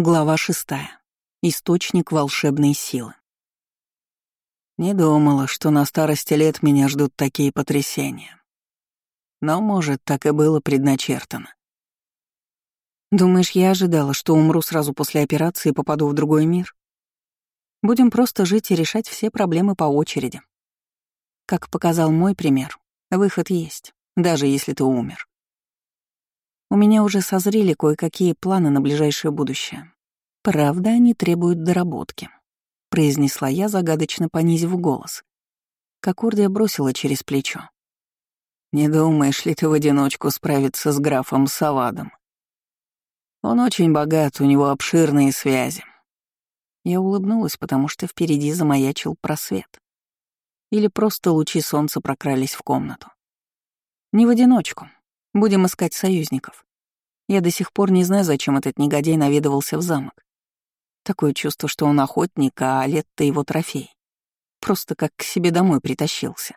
Глава шестая. Источник волшебной силы. Не думала, что на старости лет меня ждут такие потрясения. Но, может, так и было предначертано. Думаешь, я ожидала, что умру сразу после операции и попаду в другой мир? Будем просто жить и решать все проблемы по очереди. Как показал мой пример, выход есть, даже если ты умер. У меня уже созрели кое-какие планы на ближайшее будущее. Правда, они требуют доработки», — произнесла я, загадочно понизив голос. Кокордия бросила через плечо. «Не думаешь ли ты в одиночку справиться с графом Савадом? Он очень богат, у него обширные связи». Я улыбнулась, потому что впереди замаячил просвет. Или просто лучи солнца прокрались в комнату. Не в одиночку. Будем искать союзников. Я до сих пор не знаю, зачем этот негодяй наведывался в замок. Такое чувство, что он охотник, а Лет-то его трофей. Просто как к себе домой притащился.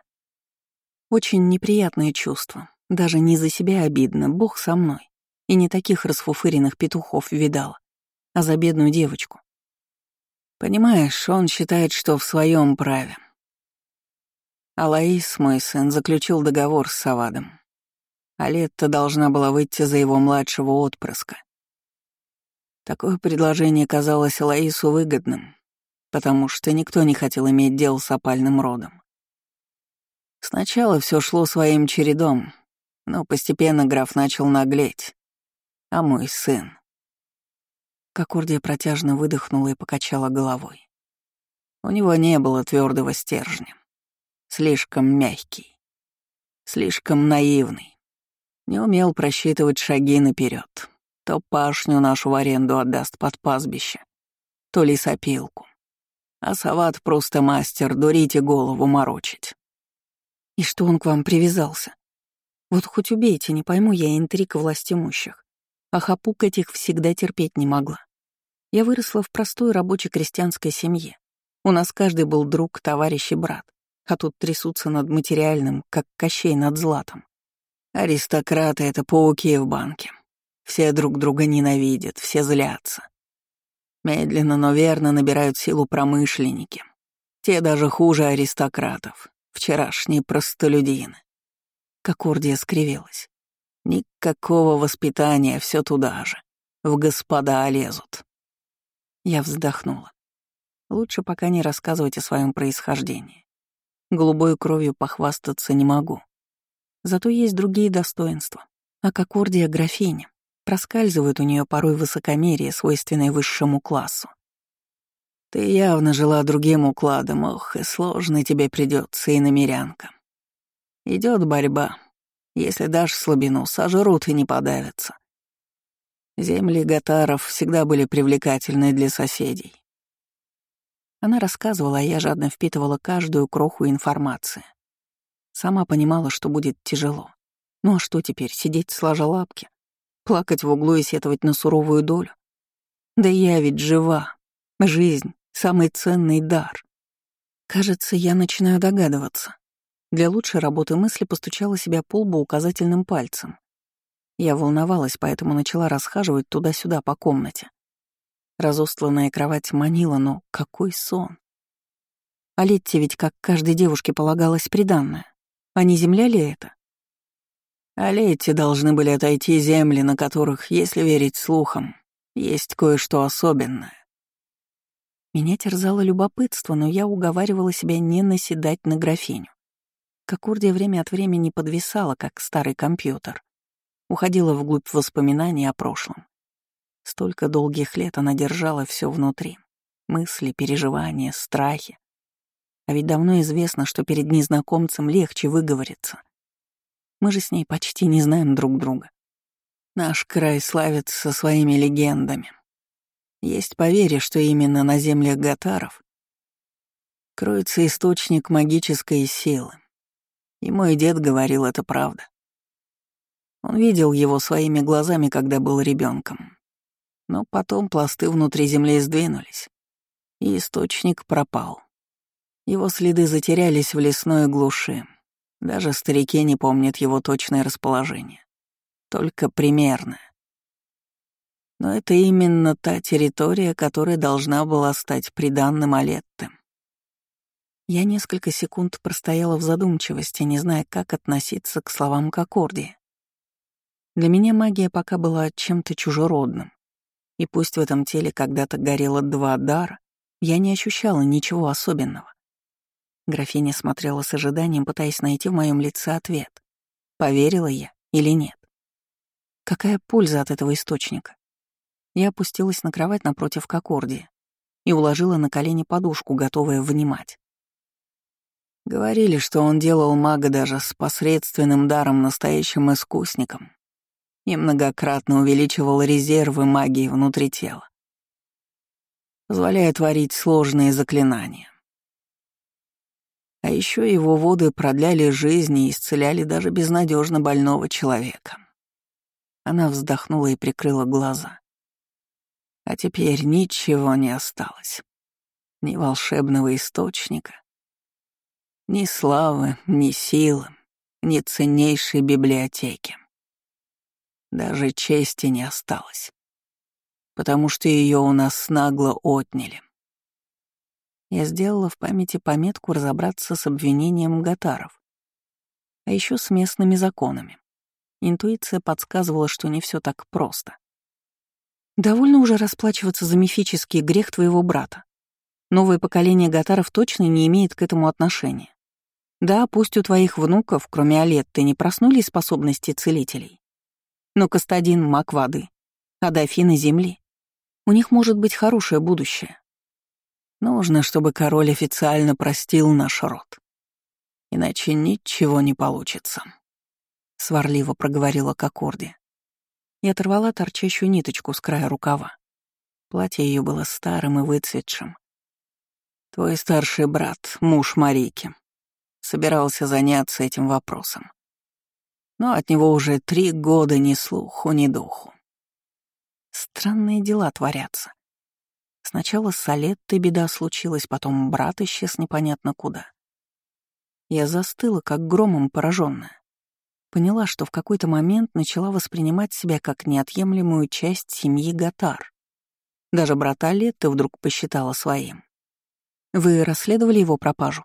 Очень неприятное чувство. Даже не за себя обидно, бог со мной. И не таких расфуфыренных петухов видала, а за бедную девочку. Понимаешь, он считает, что в своем праве. Алаис, мой сын, заключил договор с Савадом. А Летта должна была выйти за его младшего отпрыска. Такое предложение казалось Лаису выгодным, потому что никто не хотел иметь дело с опальным родом. Сначала все шло своим чередом, но постепенно граф начал наглеть. А мой сын... Кокордия протяжно выдохнула и покачала головой. У него не было твердого стержня. Слишком мягкий. Слишком наивный. Не умел просчитывать шаги наперед. То пашню нашу в аренду отдаст под пастбище, то лесопилку. А Сават просто мастер, дурите голову морочить. И что он к вам привязался? Вот хоть убейте, не пойму я интриг власть имущих. А хапук этих всегда терпеть не могла. Я выросла в простой рабочей крестьянской семье. У нас каждый был друг, товарищ и брат. А тут трясутся над материальным, как Кощей над златом. Аристократы — это пауки в банке. Все друг друга ненавидят, все злятся. Медленно, но верно набирают силу промышленники. Те даже хуже аристократов, вчерашние простолюдины. Как Ордия скривилась. Никакого воспитания, все туда же. В господа лезут. Я вздохнула. Лучше пока не рассказывать о своем происхождении. Голубой кровью похвастаться не могу. Зато есть другие достоинства. А как Ордия графиня, Проскальзывает у нее порой высокомерие, свойственное высшему классу. Ты явно жила другим укладом, ох, и сложно тебе придется, и намерянка. Идет борьба. Если дашь слабину, сожрут и не подавятся. Земли гатаров всегда были привлекательны для соседей. Она рассказывала, а я жадно впитывала каждую кроху информации. Сама понимала, что будет тяжело. Ну а что теперь, сидеть сложа лапки? Плакать в углу и сетовать на суровую долю? Да я ведь жива. Жизнь — самый ценный дар. Кажется, я начинаю догадываться. Для лучшей работы мысли постучала себя по лбу указательным пальцем. Я волновалась, поэтому начала расхаживать туда-сюда по комнате. Разостланная кровать манила, но какой сон. А Летте ведь, как каждой девушке, полагалось приданное. А не земля ли это? А лети должны были отойти земли, на которых, если верить слухам, есть кое-что особенное. Меня терзало любопытство, но я уговаривала себя не наседать на графиню. Кокурдия время от времени подвисала, как старый компьютер. Уходила вглубь воспоминаний о прошлом. Столько долгих лет она держала все внутри. Мысли, переживания, страхи. А ведь давно известно, что перед незнакомцем легче выговориться — мы же с ней почти не знаем друг друга. Наш край славится своими легендами. Есть поверье, что именно на землях гатаров кроется источник магической силы. И мой дед говорил, это правда. Он видел его своими глазами, когда был ребенком. Но потом пласты внутри земли сдвинулись, и источник пропал. Его следы затерялись в лесной глуши, даже старики не помнят его точное расположение. Только примерное. Но это именно та территория, которая должна была стать приданным Алетте. Я несколько секунд простояла в задумчивости, не зная, как относиться к словам Кокорди. Для меня магия пока была чем-то чужеродным. И пусть в этом теле когда-то горело два дара, я не ощущала ничего особенного. Графиня смотрела с ожиданием, пытаясь найти в моем лице ответ. Поверила я или нет? Какая польза от этого источника? Я опустилась на кровать напротив Кокорди и уложила на колени подушку, готовая внимать. Говорили, что он делал мага даже с посредственным даром настоящим искусником и многократно увеличивал резервы магии внутри тела, позволяя творить сложные заклинания. А еще его воды продляли жизни и исцеляли даже безнадежно больного человека. Она вздохнула и прикрыла глаза. А теперь ничего не осталось. Ни волшебного источника, ни славы, ни силы, ни ценнейшей библиотеки. Даже чести не осталось, потому что ее у нас нагло отняли. Я сделала в памяти пометку разобраться с обвинением гатаров, а еще с местными законами. Интуиция подсказывала, что не все так просто. Довольно уже расплачиваться за мифический грех твоего брата. Новое поколение гатаров точно не имеет к этому отношения. Да, пусть у твоих внуков, кроме Олетты, не проснулись способности целителей. Но Кастадин — маг воды, а дофина — земли. У них может быть хорошее будущее. Нужно, чтобы король официально простил наш род. Иначе ничего не получится. Сварливо проговорила Кокорди. И оторвала торчащую ниточку с края рукава. Платье ее было старым и выцветшим. Твой старший брат, муж Марики, собирался заняться этим вопросом но от него уже три года ни слуху, ни духу. Странные дела творятся. Сначала с Олеттой беда случилась, потом брат исчез непонятно куда. Я застыла, как громом пораженная. Поняла, что в какой-то момент начала воспринимать себя как неотъемлемую часть семьи Гатар. Даже брата Олетты вдруг посчитала своим. Вы расследовали его пропажу?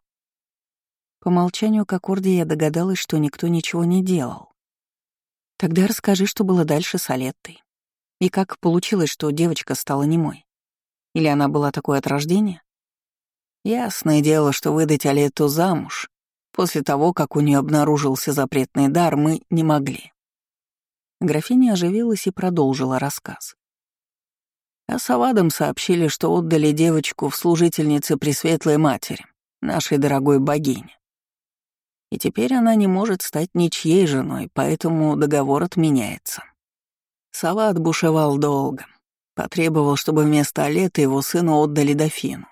По молчанию к аккорде я догадалась, что никто ничего не делал. Тогда расскажи, что было дальше с Алеттой. И как получилось, что девочка стала немой? Или она была такой от рождения? Ясное дело, что выдать Алетту замуж после того, как у нее обнаружился запретный дар, мы не могли. Графиня оживилась и продолжила рассказ. А Савадам сообщили, что отдали девочку в служительнице Пресветлой Матери, нашей дорогой богине. И теперь она не может стать ничьей женой, поэтому договор отменяется. Сават бушевал долго. Потребовал, чтобы вместо Алета его сыну отдали дофину.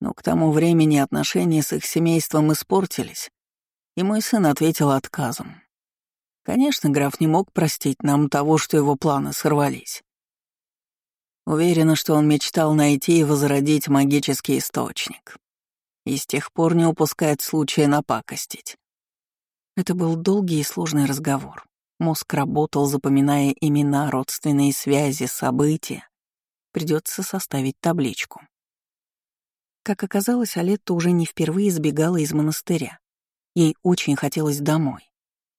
Но к тому времени отношения с их семейством испортились, и мой сын ответил отказом. Конечно, граф не мог простить нам того, что его планы сорвались. Уверена, что он мечтал найти и возродить магический источник и с тех пор не упускает случая напакостить. Это был долгий и сложный разговор. Мозг работал, запоминая имена, родственные связи, события. Придется составить табличку. Как оказалось, Алетта уже не впервые сбегала из монастыря. Ей очень хотелось домой.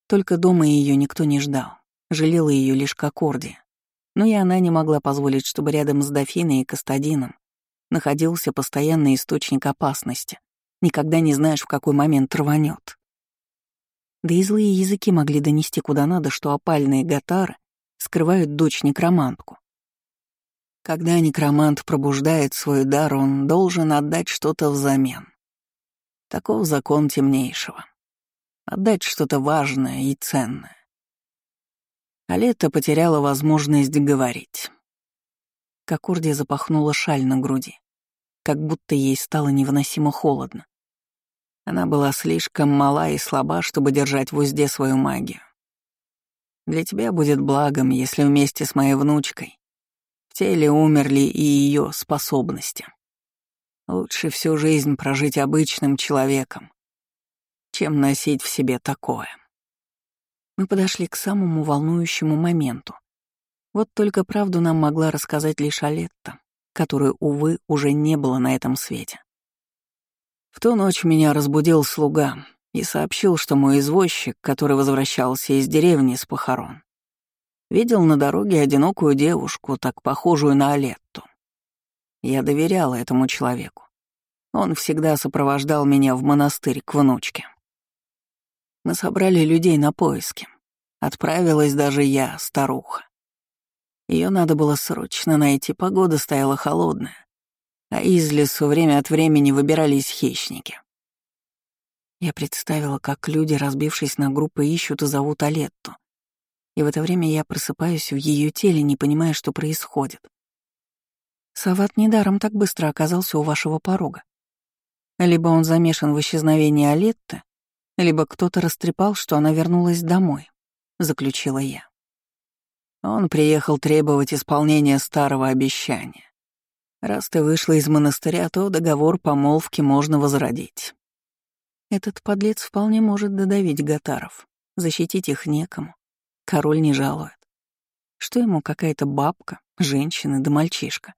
Только дома ее никто не ждал. Жалела ее лишь Кокорди. Но и она не могла позволить, чтобы рядом с дофиной и Кастадином находился постоянный источник опасности. Никогда не знаешь, в какой момент рванет. Да и злые языки могли донести куда надо, что опальные гатары скрывают дочь-некромантку. Когда некромант пробуждает свой дар, он должен отдать что-то взамен. Таков закон темнейшего. Отдать что-то важное и ценное. А лето потеряла возможность говорить. Кокордия запахнула шаль на груди, как будто ей стало невыносимо холодно. Она была слишком мала и слаба, чтобы держать в узде свою магию. Для тебя будет благом, если вместе с моей внучкой в теле умерли и ее способности. Лучше всю жизнь прожить обычным человеком, чем носить в себе такое. Мы подошли к самому волнующему моменту. Вот только правду нам могла рассказать лишь Алетта, которой, увы, уже не было на этом свете. В ту ночь меня разбудил слуга и сообщил, что мой извозчик, который возвращался из деревни с похорон, видел на дороге одинокую девушку, так похожую на Алетту. Я доверяла этому человеку. Он всегда сопровождал меня в монастырь к внучке. Мы собрали людей на поиски. Отправилась даже я, старуха. Ее надо было срочно найти, погода стояла холодная, а из лесу время от времени выбирались хищники. Я представила, как люди, разбившись на группы, ищут и зовут Алетту. И в это время я просыпаюсь в ее теле, не понимая, что происходит. Сават недаром так быстро оказался у вашего порога. Либо он замешан в исчезновении Алетты, либо кто-то растрепал, что она вернулась домой, заключила я. Он приехал требовать исполнения старого обещания. Раз ты вышла из монастыря, то договор помолвки можно возродить. Этот подлец вполне может додавить Гатаров. Защитить их некому. Король не жалует. Что ему какая-то бабка, женщина да мальчишка?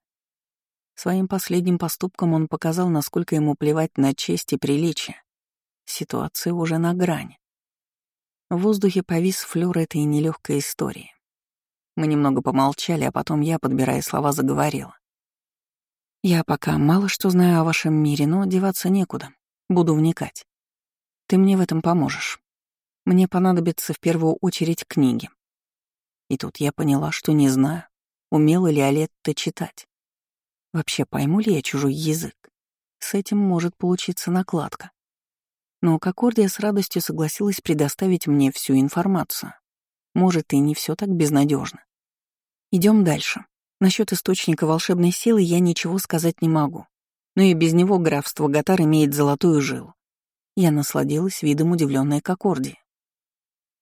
Своим последним поступком он показал, насколько ему плевать на честь и приличие. Ситуация уже на грани. В воздухе повис флёр этой нелегкой истории. Мы немного помолчали, а потом я, подбирая слова, заговорила. «Я пока мало что знаю о вашем мире, но деваться некуда. Буду вникать. Ты мне в этом поможешь. Мне понадобятся в первую очередь книги. И тут я поняла, что не знаю, умела ли Олетта читать. Вообще, пойму ли я чужой язык? С этим может получиться накладка. Но Кокордия с радостью согласилась предоставить мне всю информацию. Может, и не все так безнадежно. Идем дальше. Насчет источника волшебной силы я ничего сказать не могу. Но и без него графство Гатар имеет золотую жилу. Я насладилась видом удивленной Кокорди.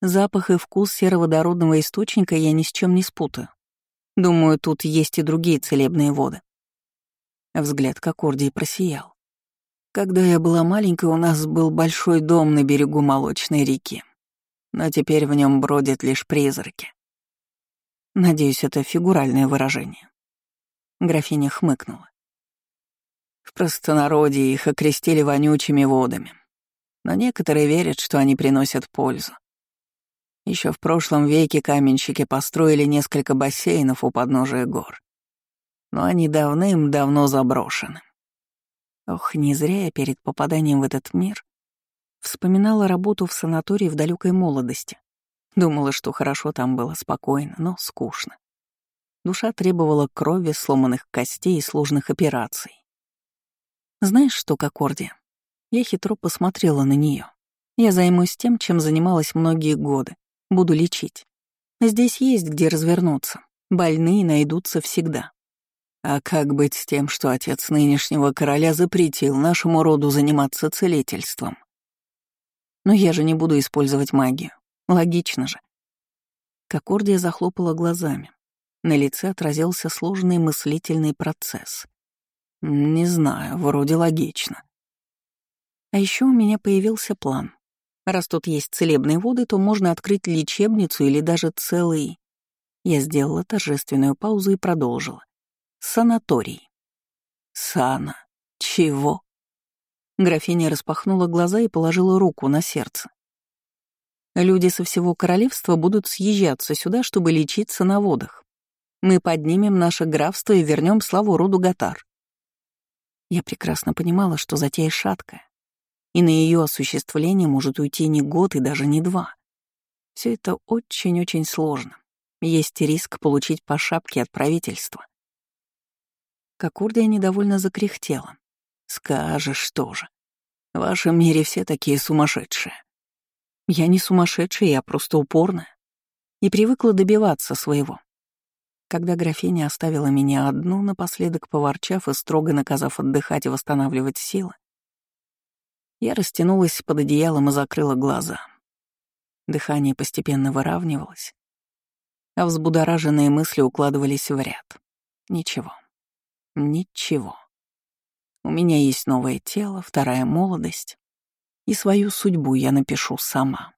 Запах и вкус сероводородного источника я ни с чем не спутаю. Думаю, тут есть и другие целебные воды. Взгляд Кокордии просиял. Когда я была маленькой, у нас был большой дом на берегу молочной реки. Но теперь в нем бродят лишь призраки. Надеюсь, это фигуральное выражение. Графиня хмыкнула. В простонародье их окрестили вонючими водами но некоторые верят, что они приносят пользу. Еще в прошлом веке каменщики построили несколько бассейнов у подножия гор, но они давным-давно заброшены. Ох, не зря я перед попаданием в этот мир вспоминала работу в санатории в далекой молодости. Думала, что хорошо там было, спокойно, но скучно. Душа требовала крови, сломанных костей и сложных операций. Знаешь что, Кокордия? Я хитро посмотрела на нее. Я займусь тем, чем занималась многие годы. Буду лечить. Здесь есть где развернуться. Больные найдутся всегда. А как быть с тем, что отец нынешнего короля запретил нашему роду заниматься целительством? Но я же не буду использовать магию. Логично же. Кокордия захлопала глазами. На лице отразился сложный мыслительный процесс. Не знаю, вроде логично. А еще у меня появился план. Раз тут есть целебные воды, то можно открыть лечебницу или даже целый... Я сделала торжественную паузу и продолжила. Санаторий. Сана. Чего? Графиня распахнула глаза и положила руку на сердце. Люди со всего королевства будут съезжаться сюда, чтобы лечиться на водах. Мы поднимем наше графство и вернем славу роду Гатар. Я прекрасно понимала, что затея шаткая, и на ее осуществление может уйти не год и даже не два. Все это очень-очень сложно. Есть риск получить по шапке от правительства. Кокурдия недовольно закряхтела. «Скажешь тоже. В вашем мире все такие сумасшедшие». «Я не сумасшедшая, я просто упорная. И привыкла добиваться своего. Когда графиня оставила меня одну, напоследок поворчав и строго наказав отдыхать и восстанавливать силы, я растянулась под одеялом и закрыла глаза. Дыхание постепенно выравнивалось, а взбудораженные мысли укладывались в ряд. Ничего. Ничего. У меня есть новое тело, вторая молодость, и свою судьбу я напишу сама.